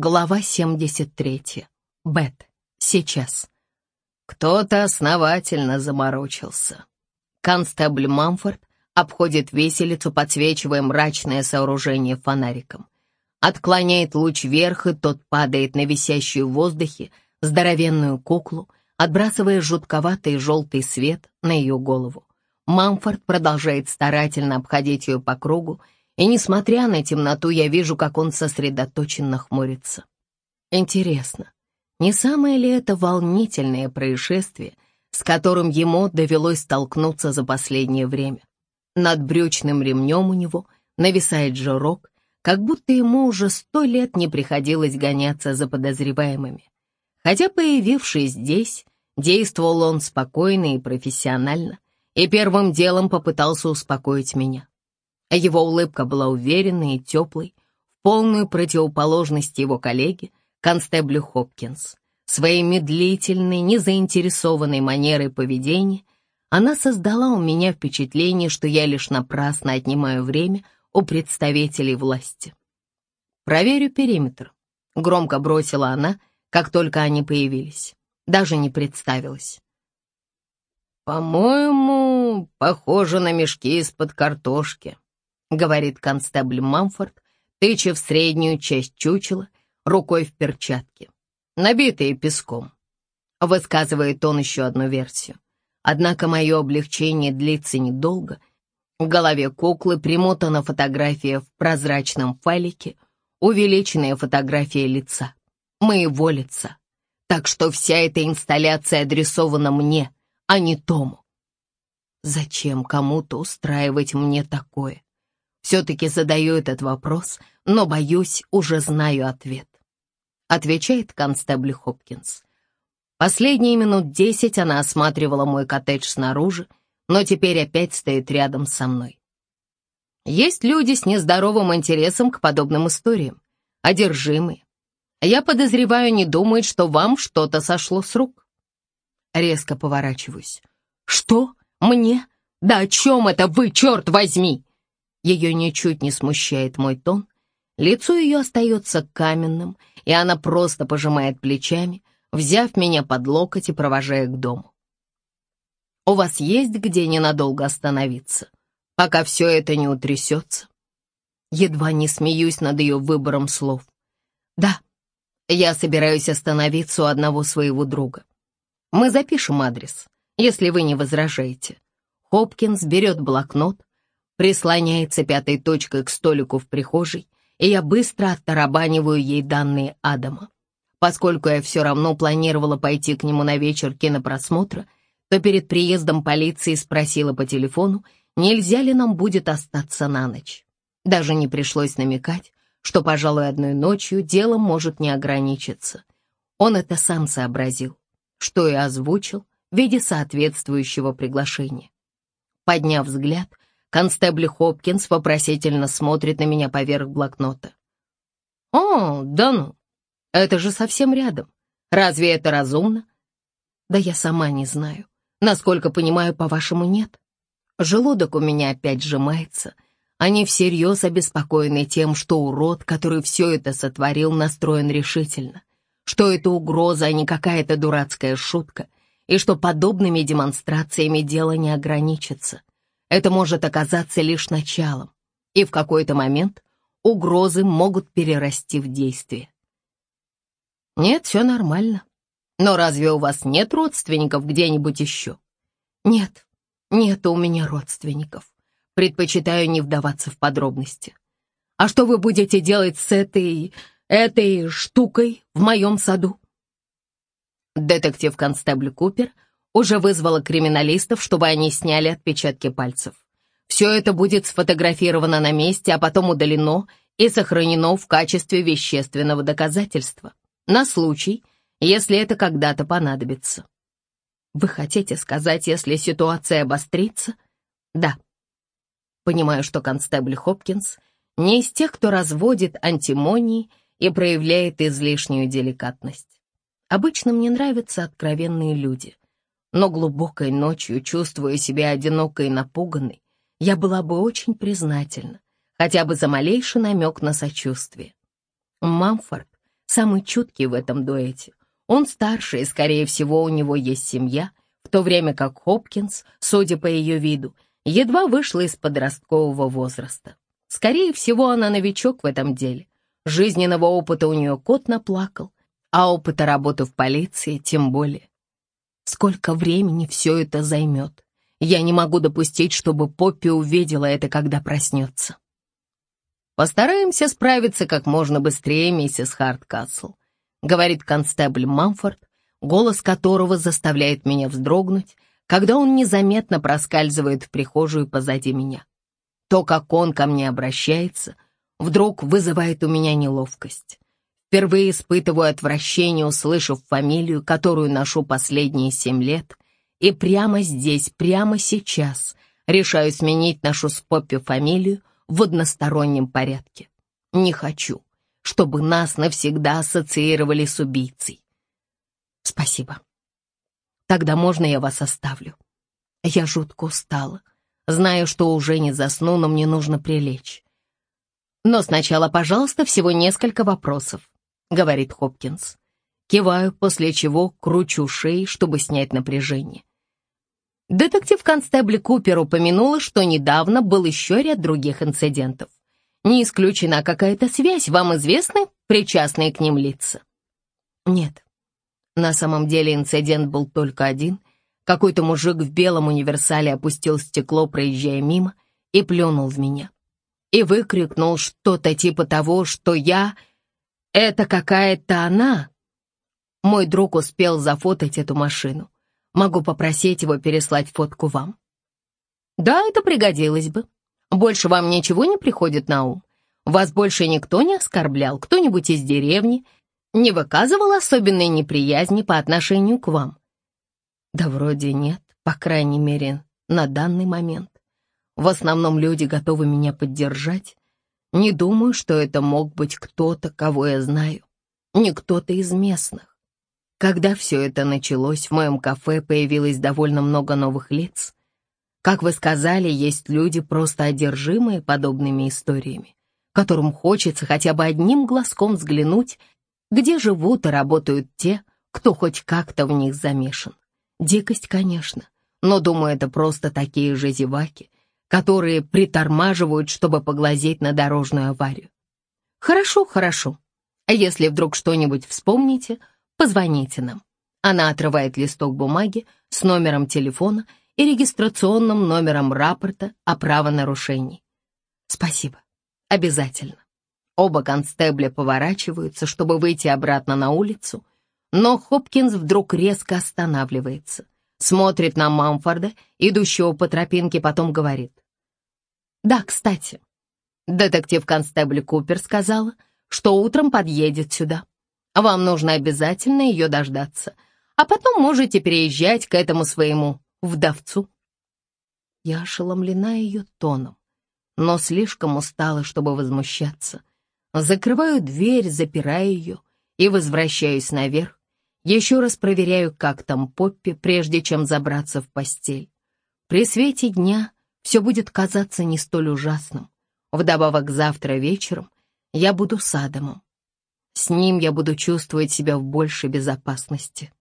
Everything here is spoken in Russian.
Глава 73. Бет. Сейчас. Кто-то основательно заморочился. Констебль Мамфорд обходит веселицу, подсвечивая мрачное сооружение фонариком. Отклоняет луч вверх, и тот падает на висящую в воздухе здоровенную куклу, отбрасывая жутковатый желтый свет на ее голову. Мамфорд продолжает старательно обходить ее по кругу, и, несмотря на темноту, я вижу, как он сосредоточенно хмурится. Интересно, не самое ли это волнительное происшествие, с которым ему довелось столкнуться за последнее время? Над брючным ремнем у него нависает жирок, как будто ему уже сто лет не приходилось гоняться за подозреваемыми. Хотя, появившись здесь, действовал он спокойно и профессионально, и первым делом попытался успокоить меня. Его улыбка была уверенной и теплой, в полную противоположность его коллеге, констеблю Хопкинс. Своей медлительной, незаинтересованной манерой поведения она создала у меня впечатление, что я лишь напрасно отнимаю время у представителей власти. «Проверю периметр», — громко бросила она, как только они появились. Даже не представилась. «По-моему, похоже на мешки из-под картошки», — говорит констебль Мамфорд, тыча в среднюю часть чучела рукой в перчатке, набитые песком. Высказывает он еще одну версию. Однако мое облегчение длится недолго. В голове куклы примотана фотография в прозрачном файлике, увеличенная фотография лица, моего лица. Так что вся эта инсталляция адресована мне, а не Тому. Зачем кому-то устраивать мне такое? Все-таки задаю этот вопрос, но, боюсь, уже знаю ответ. Отвечает констебль Хопкинс. Последние минут десять она осматривала мой коттедж снаружи, но теперь опять стоит рядом со мной. Есть люди с нездоровым интересом к подобным историям, одержимые. Я подозреваю, не думает, что вам что-то сошло с рук. Резко поворачиваюсь. Что? Мне? Да о чем это вы, черт возьми? Ее ничуть не смущает мой тон. Лицо ее остается каменным, и она просто пожимает плечами, взяв меня под локоть и провожая к дому. «У вас есть где ненадолго остановиться, пока все это не утрясется?» Едва не смеюсь над ее выбором слов. «Да, я собираюсь остановиться у одного своего друга. Мы запишем адрес, если вы не возражаете». Хопкинс берет блокнот, прислоняется пятой точкой к столику в прихожей, и я быстро оттарабаниваю ей данные Адама. Поскольку я все равно планировала пойти к нему на вечер кинопросмотра, то перед приездом полиции спросила по телефону, нельзя ли нам будет остаться на ночь. Даже не пришлось намекать, что, пожалуй, одной ночью дело может не ограничиться. Он это сам сообразил, что и озвучил в виде соответствующего приглашения. Подняв взгляд, Констебль Хопкинс вопросительно смотрит на меня поверх блокнота. «О, да ну, это же совсем рядом. Разве это разумно?» «Да я сама не знаю. Насколько понимаю, по-вашему, нет. Желудок у меня опять сжимается. Они всерьез обеспокоены тем, что урод, который все это сотворил, настроен решительно, что это угроза, а не какая-то дурацкая шутка, и что подобными демонстрациями дело не ограничится. Это может оказаться лишь началом, и в какой-то момент угрозы могут перерасти в действие. Нет, все нормально. Но разве у вас нет родственников где-нибудь еще? Нет, нет у меня родственников. Предпочитаю не вдаваться в подробности. А что вы будете делать с этой... этой штукой в моем саду? Детектив-констебль Купер — уже вызвала криминалистов, чтобы они сняли отпечатки пальцев. Все это будет сфотографировано на месте, а потом удалено и сохранено в качестве вещественного доказательства. На случай, если это когда-то понадобится. Вы хотите сказать, если ситуация обострится? Да. Понимаю, что констебль Хопкинс не из тех, кто разводит антимонии и проявляет излишнюю деликатность. Обычно мне нравятся откровенные люди — но глубокой ночью, чувствуя себя одинокой и напуганной, я была бы очень признательна, хотя бы за малейший намек на сочувствие. Мамфорд самый чуткий в этом дуэте. Он старше, и, скорее всего, у него есть семья, в то время как Хопкинс, судя по ее виду, едва вышла из подросткового возраста. Скорее всего, она новичок в этом деле. Жизненного опыта у нее кот наплакал, а опыта работы в полиции тем более. Сколько времени все это займет? Я не могу допустить, чтобы Поппи увидела это, когда проснется. Постараемся справиться как можно быстрее, миссис Харткасл, говорит констебль Мамфорд, голос которого заставляет меня вздрогнуть, когда он незаметно проскальзывает в прихожую позади меня. То, как он ко мне обращается, вдруг вызывает у меня неловкость. Впервые испытываю отвращение, услышав фамилию, которую ношу последние семь лет, и прямо здесь, прямо сейчас решаю сменить нашу с Поппи фамилию в одностороннем порядке. Не хочу, чтобы нас навсегда ассоциировали с убийцей. Спасибо. Тогда можно я вас оставлю? Я жутко устала. Знаю, что уже не засну, но мне нужно прилечь. Но сначала, пожалуйста, всего несколько вопросов, говорит Хопкинс. Киваю, после чего кручу шеи, чтобы снять напряжение. Детектив-констебль Купер упомянула, что недавно был еще ряд других инцидентов. Не исключена какая-то связь, вам известны причастные к ним лица? Нет. На самом деле инцидент был только один, какой-то мужик в белом универсале опустил стекло, проезжая мимо, и плюнул в меня. И выкрикнул что-то типа того, что я... Это какая-то она. Мой друг успел зафотать эту машину. Могу попросить его переслать фотку вам. Да, это пригодилось бы. Больше вам ничего не приходит на ум? Вас больше никто не оскорблял? Кто-нибудь из деревни не выказывал особенной неприязни по отношению к вам? Да вроде нет, по крайней мере, на данный момент. В основном люди готовы меня поддержать. Не думаю, что это мог быть кто-то, кого я знаю. Не кто-то из местных. Когда все это началось, в моем кафе появилось довольно много новых лиц. Как вы сказали, есть люди, просто одержимые подобными историями, которым хочется хотя бы одним глазком взглянуть, где живут и работают те, кто хоть как-то в них замешан. Дикость, конечно, но, думаю, это просто такие же зеваки, которые притормаживают, чтобы поглазеть на дорожную аварию. Хорошо, хорошо. Если вдруг что-нибудь вспомните, позвоните нам. Она отрывает листок бумаги с номером телефона и регистрационным номером рапорта о правонарушении. Спасибо. Обязательно. Оба констебля поворачиваются, чтобы выйти обратно на улицу, но Хопкинс вдруг резко останавливается, смотрит на Мамфорда, идущего по тропинке, потом говорит. «Да, кстати, детектив-констебль Купер сказала, что утром подъедет сюда. Вам нужно обязательно ее дождаться, а потом можете переезжать к этому своему вдовцу». Я ошеломлена ее тоном, но слишком устала, чтобы возмущаться. Закрываю дверь, запираю ее и возвращаюсь наверх, еще раз проверяю, как там Поппи, прежде чем забраться в постель. При свете дня все будет казаться не столь ужасным. Вдобавок завтра вечером я буду с Адамом. С ним я буду чувствовать себя в большей безопасности.